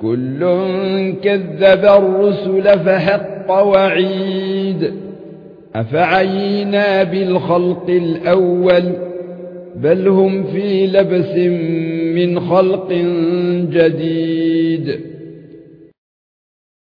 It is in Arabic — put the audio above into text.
كل كذب الرسل فحق وعيد. أفعينا بالخلق الأول بل هم في لبس من خلق جديد.